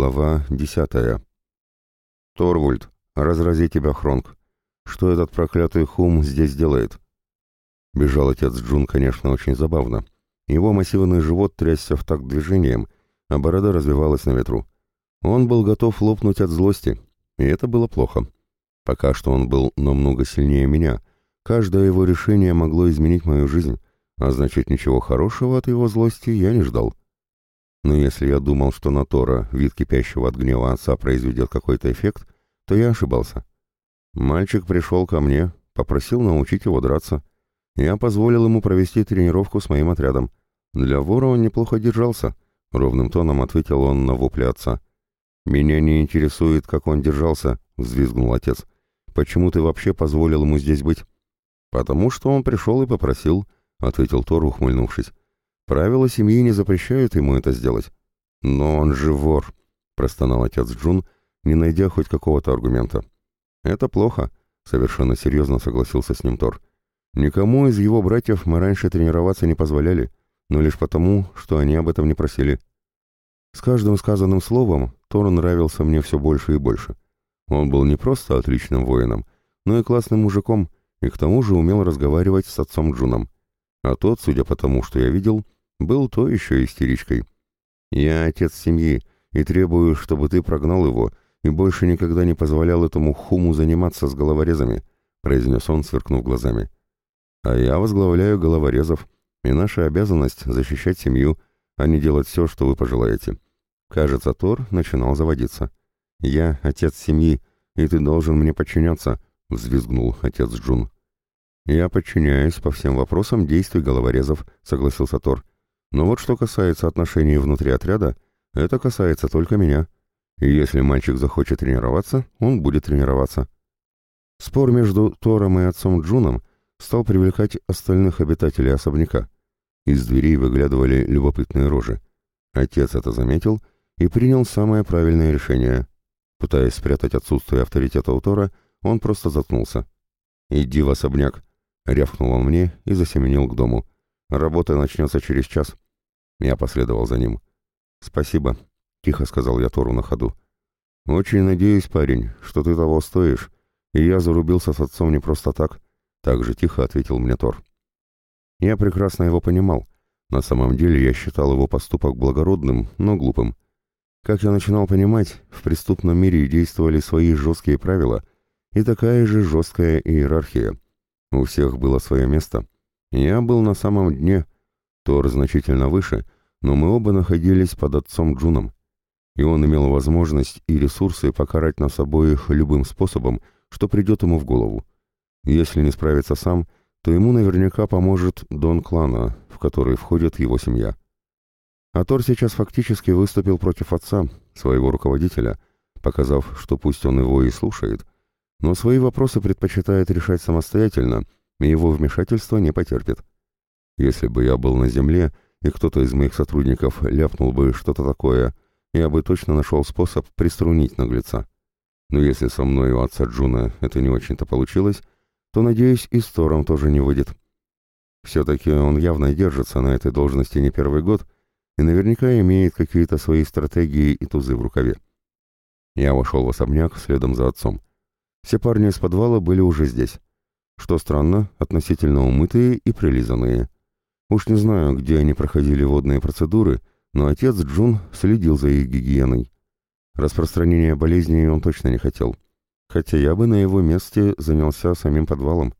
Глава десятая. «Торвульд, разрази тебя, Хронг. Что этот проклятый хум здесь делает?» Бежал отец Джун, конечно, очень забавно. Его массивный живот трясся в такт движением, а борода развивалась на ветру. Он был готов лопнуть от злости, и это было плохо. Пока что он был намного сильнее меня. Каждое его решение могло изменить мою жизнь, а значит, ничего хорошего от его злости я не ждал. Но если я думал, что на Тора вид кипящего от гнева отца произведет какой-то эффект, то я ошибался. Мальчик пришел ко мне, попросил научить его драться. Я позволил ему провести тренировку с моим отрядом. Для вора он неплохо держался, — ровным тоном ответил он на вопли отца. «Меня не интересует, как он держался», — взвизгнул отец. «Почему ты вообще позволил ему здесь быть?» «Потому что он пришел и попросил», — ответил Тор, ухмыльнувшись. Правила семьи не запрещают ему это сделать. Но он же вор, простонал отец Джун, не найдя хоть какого-то аргумента. Это плохо, совершенно серьезно согласился с ним Тор. Никому из его братьев мы раньше тренироваться не позволяли, но лишь потому, что они об этом не просили. С каждым сказанным словом Тор нравился мне все больше и больше. Он был не просто отличным воином, но и классным мужиком, и к тому же умел разговаривать с отцом Джуном. А тот, судя по тому, что я видел, был то еще истеричкой. «Я отец семьи и требую, чтобы ты прогнал его и больше никогда не позволял этому хуму заниматься с головорезами», — произнес он, сверкнув глазами. «А я возглавляю головорезов, и наша обязанность — защищать семью, а не делать все, что вы пожелаете». Кажется, Тор начинал заводиться. «Я отец семьи, и ты должен мне подчиняться», — взвизгнул отец Джун. «Я подчиняюсь по всем вопросам действий головорезов», — согласился Тор. Но вот что касается отношений внутри отряда, это касается только меня. И если мальчик захочет тренироваться, он будет тренироваться. Спор между Тором и отцом Джуном стал привлекать остальных обитателей особняка. Из дверей выглядывали любопытные рожи. Отец это заметил и принял самое правильное решение. Пытаясь спрятать отсутствие авторитета у Тора, он просто заткнулся. «Иди в особняк», — рявкнул он мне и засеменил к дому. Работа начнется через час. Я последовал за ним. «Спасибо», — тихо сказал я Тору на ходу. «Очень надеюсь, парень, что ты того стоишь, и я зарубился с отцом не просто так», — так же тихо ответил мне Тор. Я прекрасно его понимал. На самом деле я считал его поступок благородным, но глупым. Как я начинал понимать, в преступном мире действовали свои жесткие правила и такая же жесткая иерархия. У всех было свое место — я был на самом дне, Тор значительно выше, но мы оба находились под отцом Джуном, и он имел возможность и ресурсы покарать нас обоих любым способом, что придет ему в голову. Если не справится сам, то ему наверняка поможет Дон Клана, в который входит его семья. А Тор сейчас фактически выступил против отца, своего руководителя, показав, что пусть он его и слушает, но свои вопросы предпочитает решать самостоятельно — его вмешательство не потерпит. Если бы я был на земле, и кто-то из моих сотрудников ляпнул бы что-то такое, я бы точно нашел способ приструнить наглеца. Но если со мной у отца Джуна это не очень-то получилось, то, надеюсь, и с Тором тоже не выйдет. Все-таки он явно держится на этой должности не первый год и наверняка имеет какие-то свои стратегии и тузы в рукаве. Я вошел в особняк следом за отцом. Все парни из подвала были уже здесь. Что странно, относительно умытые и прилизанные. Уж не знаю, где они проходили водные процедуры, но отец Джун следил за их гигиеной. Распространение болезней он точно не хотел. Хотя я бы на его месте занялся самим подвалом.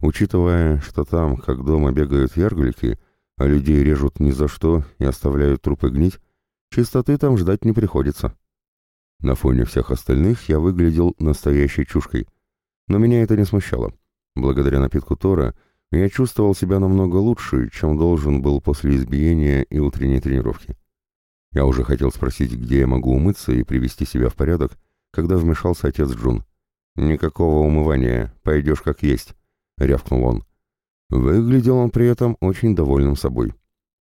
Учитывая, что там, как дома, бегают яргулики, а людей режут ни за что и оставляют трупы гнить, чистоты там ждать не приходится. На фоне всех остальных я выглядел настоящей чушкой. Но меня это не смущало. Благодаря напитку Тора я чувствовал себя намного лучше, чем должен был после избиения и утренней тренировки. Я уже хотел спросить, где я могу умыться и привести себя в порядок, когда вмешался отец Джун. «Никакого умывания, пойдешь как есть», — рявкнул он. Выглядел он при этом очень довольным собой.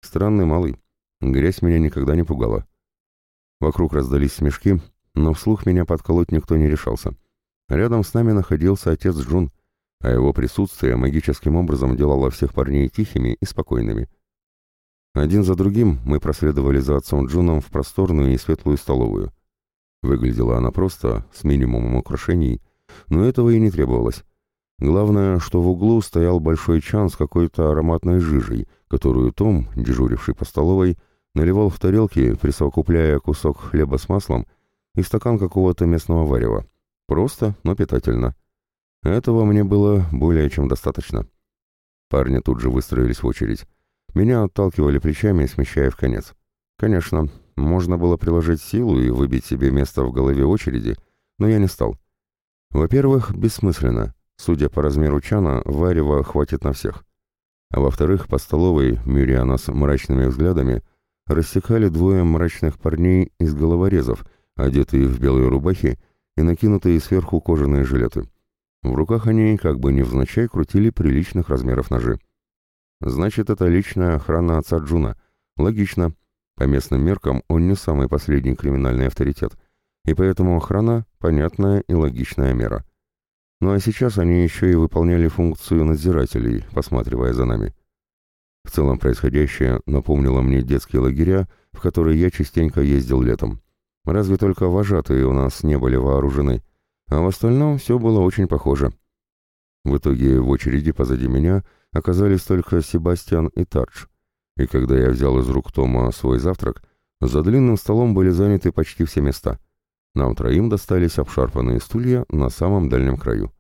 Странный малый. Грязь меня никогда не пугала. Вокруг раздались смешки, но вслух меня подколоть никто не решался. Рядом с нами находился отец Джун — а его присутствие магическим образом делало всех парней тихими и спокойными. Один за другим мы проследовали за отцом Джуном в просторную и светлую столовую. Выглядела она просто, с минимумом украшений, но этого и не требовалось. Главное, что в углу стоял большой чан с какой-то ароматной жижей, которую Том, дежуривший по столовой, наливал в тарелки, присовокупляя кусок хлеба с маслом и стакан какого-то местного варева. Просто, но питательно. Этого мне было более чем достаточно. Парни тут же выстроились в очередь. Меня отталкивали плечами, смещая в конец. Конечно, можно было приложить силу и выбить себе место в голове очереди, но я не стал. Во-первых, бессмысленно. Судя по размеру чана, варева хватит на всех. А во-вторых, по столовой, миря нас мрачными взглядами, рассекали двое мрачных парней из головорезов, одетые в белые рубахи и накинутые сверху кожаные жилеты. В руках они, как бы невзначай, крутили приличных размеров ножи. Значит, это личная охрана отца Джуна. Логично. По местным меркам он не самый последний криминальный авторитет, и поэтому охрана – понятная и логичная мера. Ну а сейчас они еще и выполняли функцию надзирателей, посматривая за нами. В целом происходящее напомнило мне детские лагеря, в которые я частенько ездил летом. Разве только вожатые у нас не были вооружены, а в остальном все было очень похоже. В итоге в очереди позади меня оказались только Себастьян и Тардж, и когда я взял из рук Тома свой завтрак, за длинным столом были заняты почти все места. Нам троим достались обшарпанные стулья на самом дальнем краю.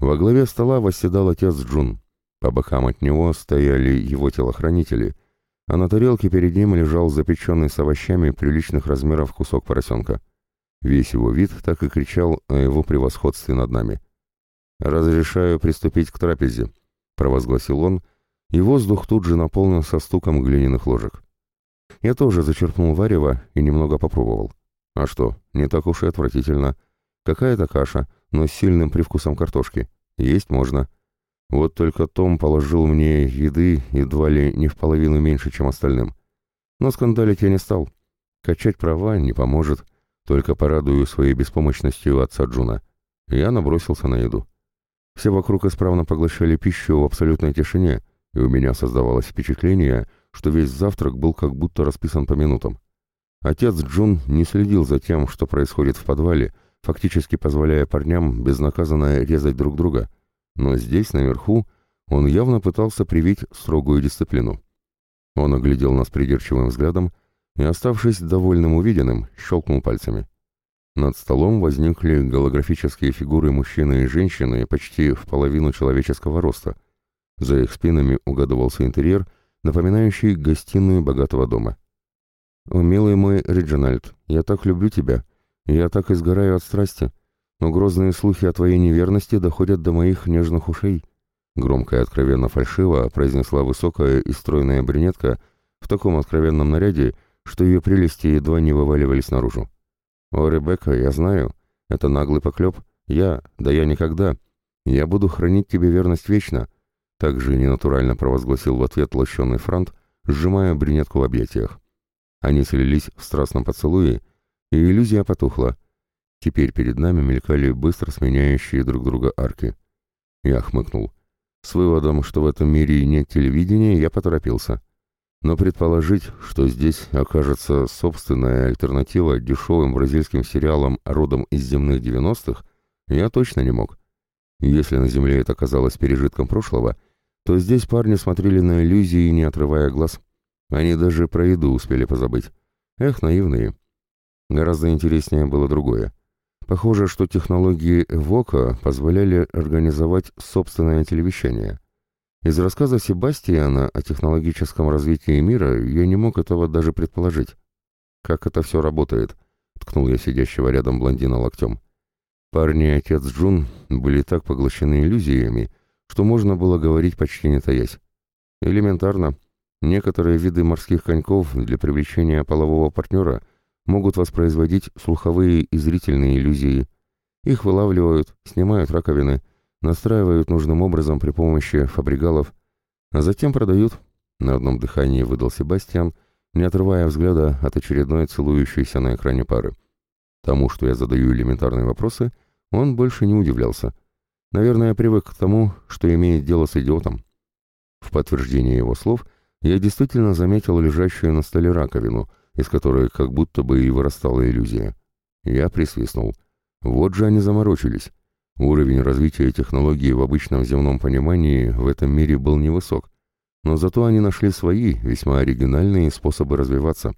Во главе стола восседал отец Джун. По бокам от него стояли его телохранители, а на тарелке перед ним лежал запеченный с овощами приличных размеров кусок поросенка. Весь его вид так и кричал о его превосходстве над нами. «Разрешаю приступить к трапезе», — провозгласил он, и воздух тут же наполнился стуком глиняных ложек. Я тоже зачерпнул варево и немного попробовал. А что, не так уж и отвратительно. Какая-то каша, но с сильным привкусом картошки. Есть можно. Вот только Том положил мне еды едва ли не в половину меньше, чем остальным. Но скандалить я не стал. Качать права не поможет. Только порадую своей беспомощностью отца Джуна. Я набросился на еду. Все вокруг исправно поглощали пищу в абсолютной тишине, и у меня создавалось впечатление, что весь завтрак был как будто расписан по минутам. Отец Джун не следил за тем, что происходит в подвале, фактически позволяя парням безнаказанно резать друг друга, но здесь, наверху, он явно пытался привить строгую дисциплину. Он оглядел нас придирчивым взглядом и, оставшись довольным увиденным, щелкнул пальцами. Над столом возникли голографические фигуры мужчины и женщины почти в половину человеческого роста — за их спинами угадывался интерьер, напоминающий гостиную богатого дома. «О, милый мой Реджинальд, я так люблю тебя, я так изгораю от страсти, но грозные слухи о твоей неверности доходят до моих нежных ушей», громко и откровенно фальшиво произнесла высокая и стройная брюнетка в таком откровенном наряде, что ее прелести едва не вываливались наружу. «О, Ребекка, я знаю, это наглый поклеп. Я, да я никогда. Я буду хранить тебе верность вечно, также ненатурально провозгласил в ответ лощеный франт, сжимая брюнетку в объятиях. Они слились в страстном поцелуе, и иллюзия потухла. Теперь перед нами мелькали быстро сменяющие друг друга арки. Я хмыкнул. С выводом, что в этом мире нет телевидения, я поторопился. Но предположить, что здесь окажется собственная альтернатива дешевым бразильским сериалам родом из земных 90-х, я точно не мог. Если на Земле это казалось пережитком прошлого — то здесь парни смотрели на иллюзии, не отрывая глаз. Они даже про еду успели позабыть. Эх, наивные. Гораздо интереснее было другое. Похоже, что технологии ВОКа позволяли организовать собственное телевещание. Из рассказа Себастьяна о технологическом развитии мира я не мог этого даже предположить. «Как это все работает?» — ткнул я сидящего рядом блондина локтем. Парни и отец Джун были так поглощены иллюзиями, что можно было говорить почти не таясь. Элементарно. Некоторые виды морских коньков для привлечения полового партнера могут воспроизводить слуховые и зрительные иллюзии. Их вылавливают, снимают раковины, настраивают нужным образом при помощи фабригалов, а затем продают. На одном дыхании выдал Себастьян, не отрывая взгляда от очередной целующейся на экране пары. Тому, что я задаю элементарные вопросы, он больше не удивлялся. Наверное, привык к тому, что имеет дело с идиотом. В подтверждение его слов я действительно заметил лежащую на столе раковину, из которой как будто бы и вырастала иллюзия. Я присвистнул. Вот же они заморочились. Уровень развития технологий в обычном земном понимании в этом мире был невысок, но зато они нашли свои, весьма оригинальные способы развиваться.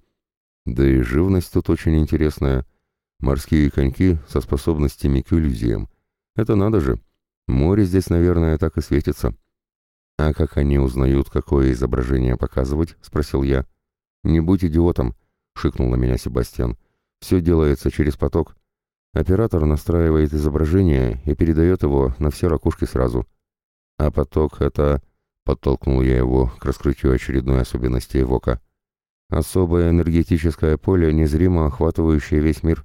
Да и живность тут очень интересная. Морские коньки со способностями к иллюзиям. Это надо же. Море здесь, наверное, так и светится. «А как они узнают, какое изображение показывать?» — спросил я. «Не будь идиотом», — шикнул на меня Себастьян. «Все делается через поток. Оператор настраивает изображение и передает его на все ракушки сразу. А поток — это...» — подтолкнул я его к раскрытию очередной особенности эвока. «Особое энергетическое поле, незримо охватывающее весь мир,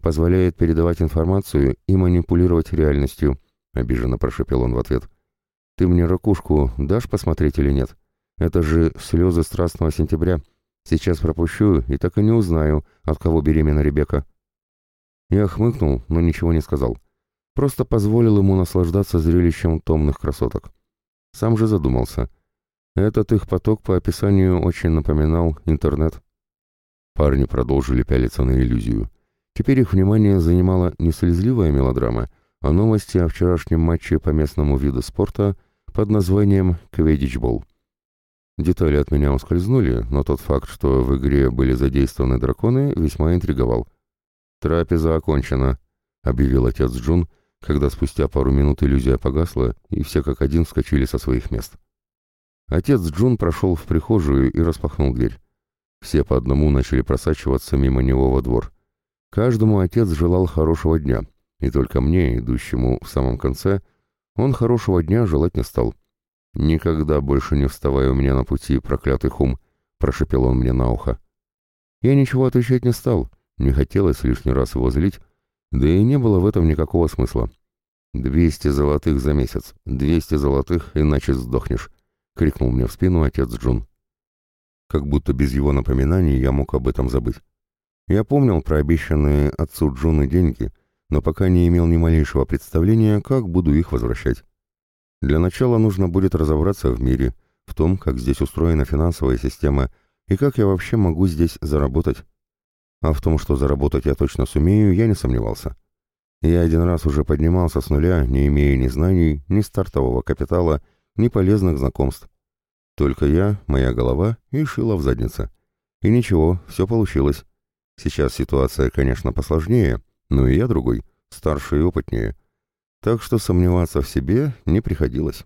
позволяет передавать информацию и манипулировать реальностью», — обиженно прошепел он в ответ. «Ты мне ракушку дашь посмотреть или нет? Это же слезы страстного сентября. Сейчас пропущу и так и не узнаю, от кого беременна Ребекка». Я хмыкнул, но ничего не сказал. Просто позволил ему наслаждаться зрелищем томных красоток. Сам же задумался. Этот их поток по описанию очень напоминал интернет. Парни продолжили пялиться на иллюзию. Теперь их внимание занимала не слезливая мелодрама, а новости о вчерашнем матче по местному виду спорта под названием «Кведичбол». Детали от меня ускользнули, но тот факт, что в игре были задействованы драконы, весьма интриговал. «Трапеза окончена», — объявил отец Джун, когда спустя пару минут иллюзия погасла, и все как один вскочили со своих мест. Отец Джун прошел в прихожую и распахнул дверь. Все по одному начали просачиваться мимо него во двор. Каждому отец желал хорошего дня, и только мне, идущему в самом конце, он хорошего дня желать не стал. «Никогда больше не вставай у меня на пути, проклятый хум», — прошепел он мне на ухо. Я ничего отвечать не стал, не хотелось лишний раз его злить, да и не было в этом никакого смысла. «Двести золотых за месяц, двести золотых, иначе сдохнешь», — крикнул мне в спину отец Джун. Как будто без его напоминаний я мог об этом забыть. Я помнил про обещанные отцу Джуны деньги, но пока не имел ни малейшего представления, как буду их возвращать. Для начала нужно будет разобраться в мире, в том, как здесь устроена финансовая система и как я вообще могу здесь заработать. А в том, что заработать я точно сумею, я не сомневался. Я один раз уже поднимался с нуля, не имея ни знаний, ни стартового капитала, ни полезных знакомств. Только я, моя голова и шила в заднице. И ничего, все получилось. Сейчас ситуация, конечно, посложнее, но и я другой, старше и опытнее. Так что сомневаться в себе не приходилось.